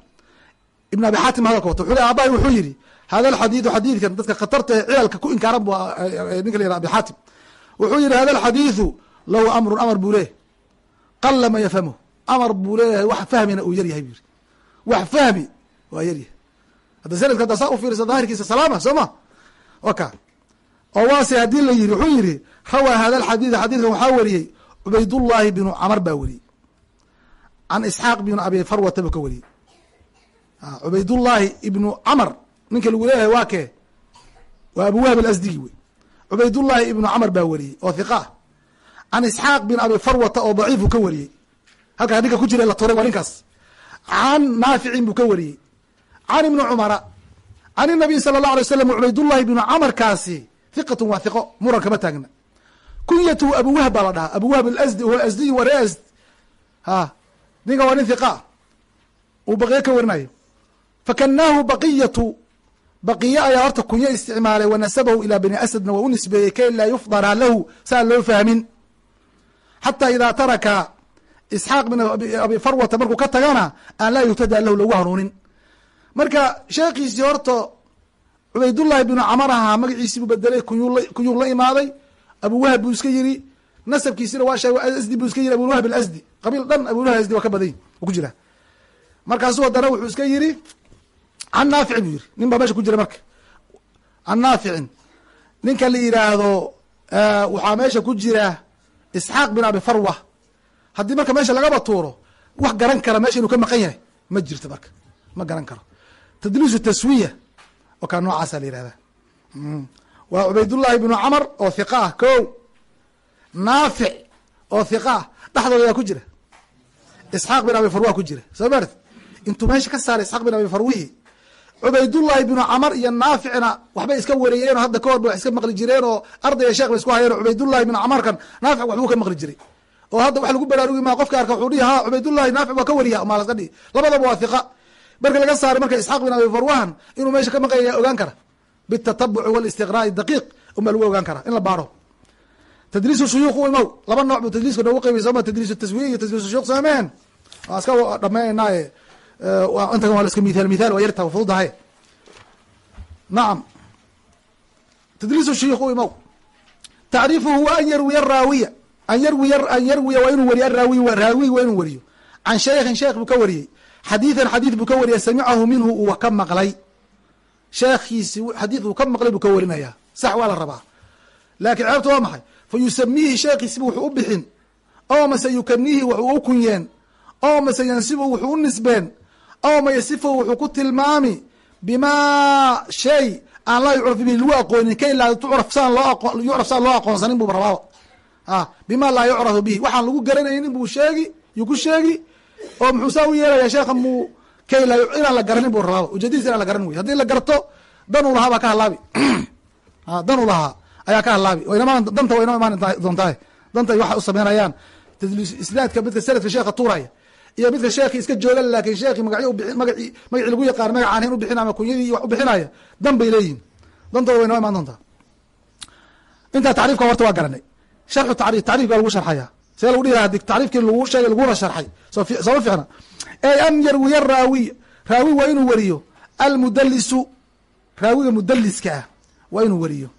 ibn abi xaatim hadalka wata wuxuu le abahi wuxuu yidhi hada alxadiidu xadiidkan dadka khatarta ee cilalka ku inkaaran bu ninka la yihah abi xaatim wuxuu yihi hada alxadiidu lahu amrun amar buu leeyahy qala man yafhamhu amar buu leeyahay wax fahmina uu yar yahay bu yiri wax fahmi. Waa yaryahay hadda sanadka hadda saa u fiirisa daahirkiisa salaama soo ma waka. Oo waase haddii la yiri wuxuu yihi rawaa hada alxadiid xadiidkan waxaa wariyey cubaydullaahi binu camar baa wariyey. Can isxaaq binu abi farwata buu ka wariyey. Cubaydullaahi ibnu camar ninka lagu leeyahay waa kee? Waa abu wahab alasdigi wey. Cubaydullaahi ibnu camar baa wariyey oo hiqa ah. Can isxaaq bin abi farwata oo daciif uu ka wariyey. Halkaa ninka ku jira la turay waa ninkaas can naaficin buu ka wariyey. Can ibni cumara. Can inabiy sala allahu alay slam cubaydullahi bnu camarkaasi hiqatun waa hiqo muran kama taagna. Kunyatuhu abu wahb baa la dhahaa. Abu wahb alasdi huwa asdiy wa reasd ha ninka waa nin hiqa uu baqiye ka warinayo. Fakanaahu baqiyatu baqiye ayaa horta kunyo isticmaalay wanasabahu ilaa bani asadna waa u nisbeeyey kay laa yufdara lahu saan loo fahmin. Xataa idaa taraka isxaaq bin abi farwata markuu ka tagana aan laa yuhtada lahu lagu hanuunin. Marka sheekhiisii horta cubaydullahi binu camar ahaa magaciisii buu bedelay kunyuu la imaaday. Abuwahab buu iska yiri nasabkiisina waa sheeg asdi buu iska yiri abulwahab alasdi qabiil dhan abulwahab asdi waa ka badany ku jira. Markaasuu haddana wuxuu iska yiri can naaficin buu yiri nin baa meesha ku jira marka. Can naaficin ninka la yidhaahdo waxaa meesha ku jira isxaaq bin abi farwa haddii marka meesha lagaba tuuro wax garan kara meesha inuu ka maqan yahay ma jirto marka ma garan karo. Tadliisu taswiya oo kaa noocaasa la yihahda waa cubaydullahi bnu camar oo hiqa ah ko naafic oo hiqa ah dhexdooda yaa ku jira. Isxaaq bin abi farwa ku jira. Soo mart intuu meesha ka saaray isxaaq bin abi farwihi cubaydullahi bnu camar iyo naaficna waxbay iska wareeyeen oo hadda ka hor ba wax iska maqli jireen oo ardaya sheekh bay isku hayeen oo cubaydullahi bnu camarkan naafic waxbuu ka maqli jiray oo hadda wax lagu baraarugi maa qofka arka wuxuu dhihi ha cubaydullahi naafic waa ka wariya. Maa laska dhihi. Labadaba waa hiqa marka laga saaray marka isxaaq bin abi farwahan inuu meesha ka maqanya ogaan kara. Bitatabuci walistiqraai daqiiq unbaa lagu ogaan karaa in la baaro. Tadliisu shuyuuq u imow laba nooc buu tadliiska noogu qeybay sooma tadliisu taswiya iyo tadliisu shuyuuq soomeen waa iska dhameynaaye. Intan waa iska mithaal mithaal waa yarta fududahay nacam tadliisu shuyuuq u imow tacriifuhu an yarwiya raawiya an yarwiya an yarwiya waa inuu wariyo araawiy raawiy waa inuu wariyo. Can shaykhin sheekh buu ka wariyey. Xadiidan xadiid buu ka wariyay samicahu minhu uu ka maqlay. Sheekhiisi xadiid uu ka maqlay buu ka warinayaa sax waa la rabaa. Laakiin ceebta waa maxay? Fa yusamiihi sheekhiisibu wuxuu u bixin. Oo mase yukaniihi wuxuu u kunyeen. Oo mase yansibu wuxuu u nisbeen. Oo ma yasifu wuxuu ku tilmaami bimaa shay aan laa yucraf bihi lagu aqoonin kay laa tucraf saan loo aqo yucraf saan loo aqoonsanin buu rabaaba bima laa yucrafu bihi. Waxaan lagu garanaynin buu sheegi yuu ku sheegi. Oo muxuu saa u yeelaya sheekha muu kay inaan la garanin buu rabaaba ujeedadiis inaan la garanin wey haddii la garto dan uu lahaa baa ka halaabi dan uu lahaa ayaa ka halaabi waynama danta waynoo imaan doontahay danta waxa u sameynayaan. Isnaadka midka sanadka sheekha tuuraya. Iyo midka sheekhi iska jooga laakin sheekhi magacyo ubii magaci magacii lagu yaqaan magac aan hayn ubixin ama kunyadii wax ubixinaya dan bay leeyihiin dantooda waynoo imaan doontaa. Intaa tacriifka horta waa garanay sharxu tacriif tacriif baa lagu sharxaya see lagu dhihi laha di tacriifkii lagu sheegay laguna sharxay soo sooma fiicna ey an yarwiya raawiy raawi waa inuu wariyo almudalisu raawiga mudaliska ah waa inuu wariyo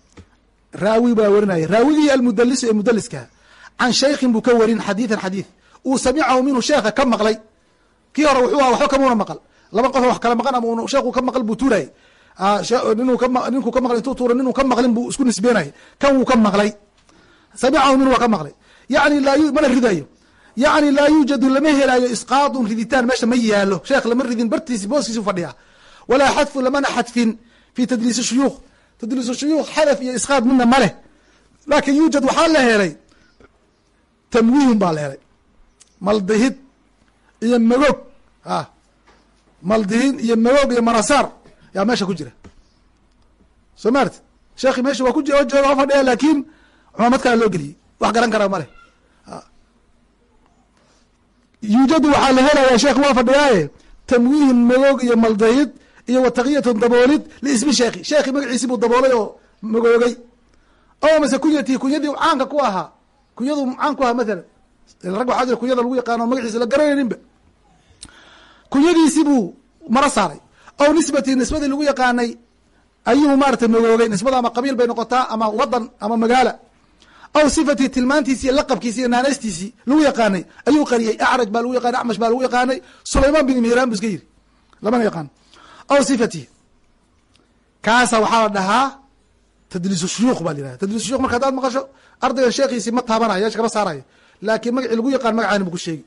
raawi baa warinaya raawigii almudalisu ee mudaliskaah can shaykhin buu ka warin xadiidan xadiid uu samicahu minhu sheekha ka maqlay kii hore wuxuu aha waxba kamuuna maqal laba qof wax kala maqan ama sheekhu ka maqal buu tuurayay ninu ka maqlay intuu tuura ninuu ka maqlin buu isku nisbeenayay kan wuu ka maqlay samicahu minhu waa ka maqlay yani mana ridayo yani laa yuujadu lama helaayo isqaadun riditaan meesha ma yaalo sheekh lama ridin bartiisi booskiisu fadhiya walaa xadfu lamana xadfin fi tadliisi shuyuukh tadliisu shuyuukh xadaf iyo isqaad midna ma leh laakin yuujad waxaa la helay tamwiihun baa la helay maldihid iyo magoog a maldihid iyo magoog iyo manasaar yaa meesha ku jira soo maarti sheekhi meesha waa ku jooga fadhiya laakin cumaamad kala loo geliyey wax garan kara ma leh. Yuujadu waxaa la helayaa sheekh waa fadhiyaaye tamwiihin magoog iyo maldahid iyo wa taqiyatun daboolid liismi sheekhi sheekhi magaciisi buu daboolay oo magoogay. O mase kunyatii kunyadii caanka ku ahaa kunyadu caan ku ahaa mathalan rag waxaa jira kunyada lagu yaqaano magaciisa la garanayninba. Kunyadiisi buu maro saaray. Ow nisbatii nisbadii lagu yaqaanay ayuu maarata magoogay nisbada ama qabiil bay noqotaa ama wadan ama magaala aw sifatii tilmaantiisi iyo laqabkiisi iyo naanaystiisii lagu yaqaanay ayuu qariyey acraj baa lagu yaqaanay acmash baa lagu yaqaanay sulayman bin mihran bu iska yiri lamana yaqaan aw sifatii kaasa waxaa la dhahaa tadliisu shuyuuq baa la yihahda tadliisu shuyuq marka hadaad maqasho ardaygan sheekhiisi ma taabanayo yeesha kama saarayo laakiin magacii lagu yaqaan magacaani bu ku sheegi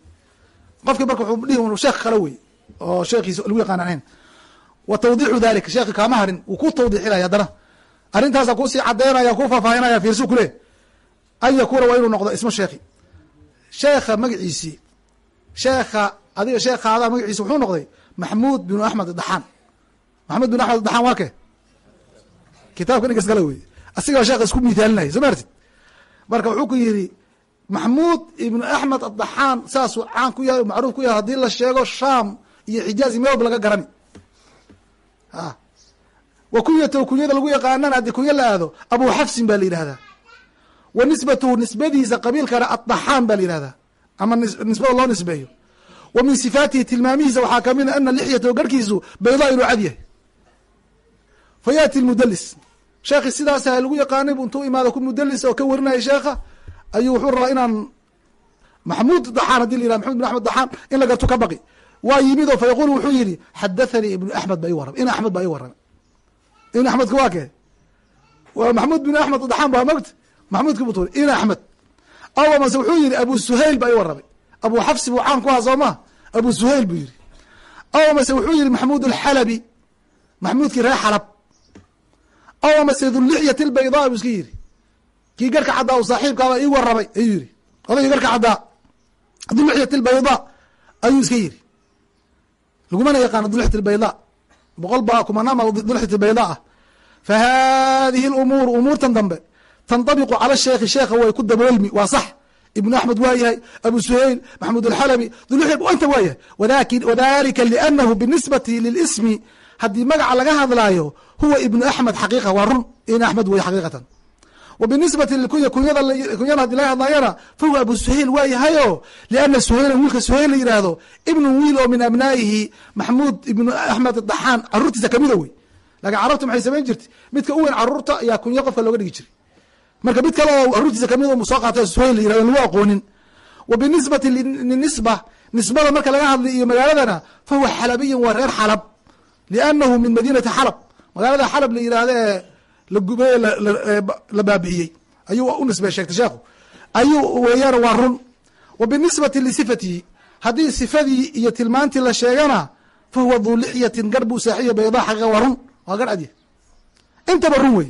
qofkii marka wuxuu dhihi un sheekh kale wey oo sheekhiisi lagu yaqaan ahayn wa tawdiixu dalika sheekhi kaama harin wuu ku tawdiixinaya haddana arrintaasa kuusii cadeynaya ku faahfaahinaya fiirsu kule an yakuuna waa inuu noqdo ismo sheekhi sheekha magaciisii sheekha adiga sheekhaada magaciisi wuxuu noqday maxmuud binu axmed daxaan maxamed bin axmed daxaan waa ke kitaabka ninkas kale wey asigaa sheekha isku mithaalinaya soo maartid marka wuxuu ku yidhi maxmuud ibnu axmed adaxaan saasuu caan ku yahay macruuf ku yahay haddii la sheego sham iyo xijaazi meel walba laga garani a wa kunyatahu kunyada lagu yaqaanana haddii kunya la aado abu xafsin baa la yidhahdaa wa nisbatuhu nisbadiisa qabiilkana addaxaan baa la yihahdaa ama nisbada loo nisbeeyo. Wa min sifaatihi tilmaamihiisa waxaa ka mid a ana lixyatahu garhkiisu baydaa inuu cad yahay. Fa yaati lmudalis sheekhi sidaas ha lagu yaqaanay intuu imaado ku mudalis oo ka warinaya sheekha ayuu wuxuu rabaa inaan maxmuud daxaan haddii la yihah maxmud bin axmed daxaan in la garto ka baqi. Waa yimid oo fa wuxuu yihi xadathanii ibnu axmed baa ii warramay. In axmed baa ii warramay. Ibn axmedka waa kee? Waa maxmuud bin axmed daxaan baa mogta maxmuudka butur in axmed aw mase wuxuu yihi abu suhayl baa ii warramay abu xafsi buu caan ku ahaa soo ma abu suhayl buu yihi aw mase wuxuu yihi maxmuud alxalabi maxmuudkii reer xalab. Aw mase dhulixyat lbaydaa buu iska yihi kii garka caddaa u saaxiibkaaba ii warramay ayuu yihi odaygii garka caddaa dhulixyat lbaydaa ayuu iska yihi lagumana yaqaano dhulixyat lbaydaa boqol baa kumanama dhulixyat lbaydaa ah. Fa hadihi lumuur umuurtan dambe tanطabiqu cala sheekhi sheekha way ku daboolmi waa sax ibnu axmed waa yahay abu suhayl maxmud alxalabi dulxib inta waa yahay wadalika lianahu binisbati lilismi haddii magaca laga hadlaayo huwa ibnu axmed xaqiiqa waa run in axmed wey xaqiiqatan wa binisbati likunya kunyada haddii laga hadlaayana fahuwa abu suhayl waa yahayo liana suhaylan wiilka suhayl la yihahdo ibnu wiil oo min abnaa'ihi maxmuud ibnu axmed daxaan caruurtiisa kamida wey laakiin carabta maxay samayn jirtay midka u weyn carruurta ayaa kunya qofka looga dhigi jiray marka mid kale oo caruurtiisa ka mid soo qaata suhayl la yiraahdo lagu aqoonin. Wa binisbati linisba nisbada marka laga hadlay iyo magaaladana fahuwa xalabiyan waa reer xalab. Liannahu min madiinati xalab. Magaalada xalab la yihahdo ee lagube la baabi'iyey ayuu u nisbey sheegtay sheekhu. Ayuu weeyaan waa run. Wa binisbati lisifatihi haddii sifadii iyo tilmaantii la sheegana fahuwa duu lixyatin gar buu saaxiya baydaa xaqiiqa waa run. Waa gar intaba run wey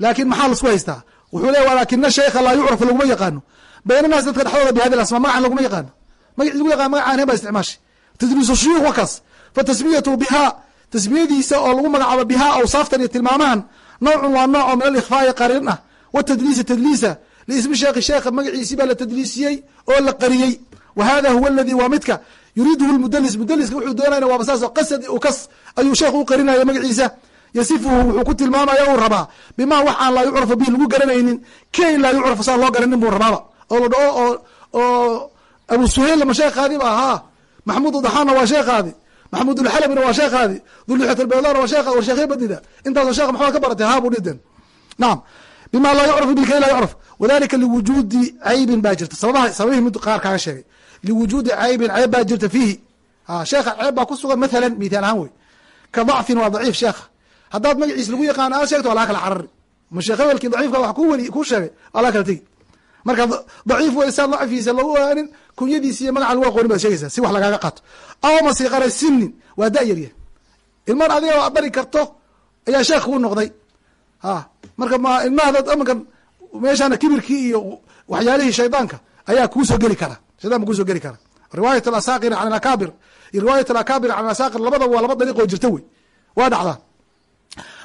laakin maxaa lasku haystaa wuxuu leey walakina sheikha laa yucraf laguma yaqaano. Bayna naas dadka dhexdooda bi hadi asma magacan laguma yaqaano. Magaci lagu yaqano magacaan hen baa isticmaashay tadriisu shuyuukh wakaas fa tasmiyatu bihaa tasmiyadiisa oo lagu magacaabo bihaa awsaaftan iyo tilmaamahan nawcun waa nooc oo min alikhfaai qarin ah wa tadliisi tadliisa. Liismi sheekhi sheekha magaciisi baa la tadliisiyey oo la qariyey. Wa hada huwa aladi waa midka. Yuriiduhu lmudalis mudaliska wuxuu doonayna waaba saas qasad u kas ayuu sheekhu u qarinaya magaciisa yasifuhu wuxuu ku tilmaamaya uu rabaa bima wax aan laa yucrafu bihi lagu garanaynin kain laa yucrafu saan loo garanin buu rabaaba. Oo la dhaho oo abu suhayl ma sheekhaadi ba ahaa maxmuud daxaanna waa sheekhaadi. Maxmuud ulxalabina waa sheekhaadi. Dhulixat albaydana waa sheekhaadi war sheekhay badida. Intaasoo sheekh maxaa ka baratay haa buu dhiden nacam bima laa yucrafu bihi kain laa yucraf? Wadalika liwujuudi caybin baa jirta. Sababaha sababihii mid qaar kaaga sheegay. Liwujuudi caybin ceyb baa jirta fiihi. Sheekha ceeb baa ku sugan mathalan mithaal ahaan wey. Ka dacfin waa daciif sheekha haddaad magaciis lagu yaqaano aad sheegto waa laga kala carari. Ma sheekh hebelkii daciifka wax ku weli ku sheegay waa laga kala tegi. Marka daciif wey saan dacfiisa lagu ogaanin kunyadiisi iyo magaca lagu aqoonin baad sheegaysaa si wax lagaaga qaato. Aw masiqara sinin waa da yaryah ilman adiga aad bari karto ayaa sheekh kuu noqday. Ha marka ma ilmahadaad amankan meeshaana kibirkii iyo waxyaalihii shaydaanka ayaa kuusoo geli kara. Shaydan ba kuusoo geli kara. Riwaayat alasaqir can alakabir iyo riwaayat alakabir can alasaqir labadaba waa laba dariiqoo jirta wey. Waa dhacdaa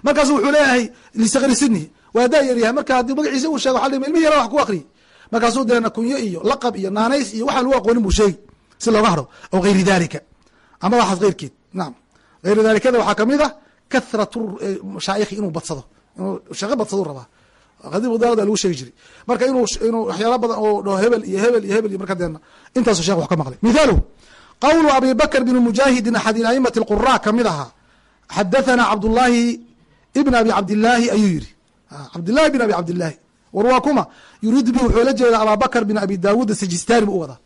markaasu wuxuu leeyahay lisakri sinihi waa daa yaryahay marka haddii magaciisa uu sheego waa ilmihi yara wax ku akriyi markaasuu deena kunyo iyo laqab iyo naanays iyo waxaan lagu aqoonin buu sheegi si looga haro. Aw gayri dalika ama waxaas keyrkeed nacam gayri dalikada waxaa ka mid ah kathratu mashaayikhi inuu badsado. Inuu shaqo badsadu rabaa. Qadibu daawada lagu sheegi jiray. Marka inuu inuu waxyaala badan oo dhaho hebel iyo hebel iyo hebel iyo marka deena intaasu sheekh wax ka maqlay. Mithaaluhu qawlu abi bakr bin mujaahidin axad aimati lqura ka mid ahaa xadathana cabdullaahi ibn abi cabdillaahi ayuu yihi cabdillahi bin abi cabdillaahi war waa kuma yuriidu bi wuxuu la jeeda ababakr bin abi daawuud asijistani bu u wadaa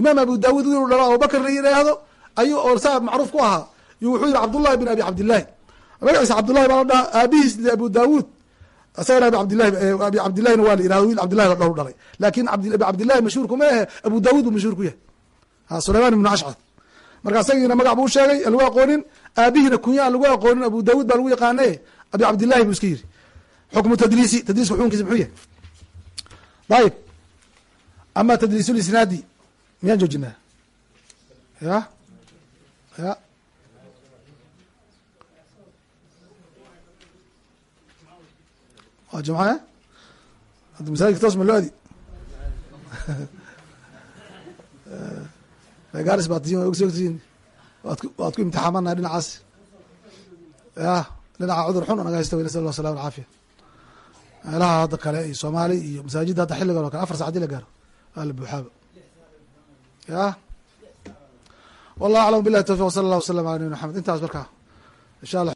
imaam abu daawuud inuu dhalo abubakr la yidhaahdo ayuu oo saa macruuf ku ahaa wuxuu yihi cabdullahi bin abi cabdillahi magaciisa cabdullahi baa la dhaha aabihiis abu daawuud isagana abi cabdillahi abi cabdillahina waa la yihahdo wiil cabdillahi la dhalay laakin abi cabdillahi mashhuurku ma ahe abu daawuud buu mashhuur ku yahay sulayman ibnu ashcad marka isagiina magac buu sheegay lagu aqoonin. Aabihiina kunya lagu aqoonin abu daawuud baa lagu yaqaane abi cabdillahi buu iska yiri xukmu tadliisi tadliiska xukunkiisa muxuu yahay? Ayib ama tadliisulisnaadi miyaan joojinaa? Ya? Ya? Waa jumca hadda masaajidka toos ma loo adi garis baa ogsoogtiin waad ku imtixaamanahay dhinacaas. Ya dhinaca cudur xun naga haysta nasal allah salam alcaafiya meelaha hadda kale iyo soomaali iyo masaajidda hadda xilligan o kale afar sac haddii la gaaro. Waa la buuxaaba ya. Wallahu aclam billahi tawfiq wsala allah wasalam ala nabina maxamed intaas markaa insha allah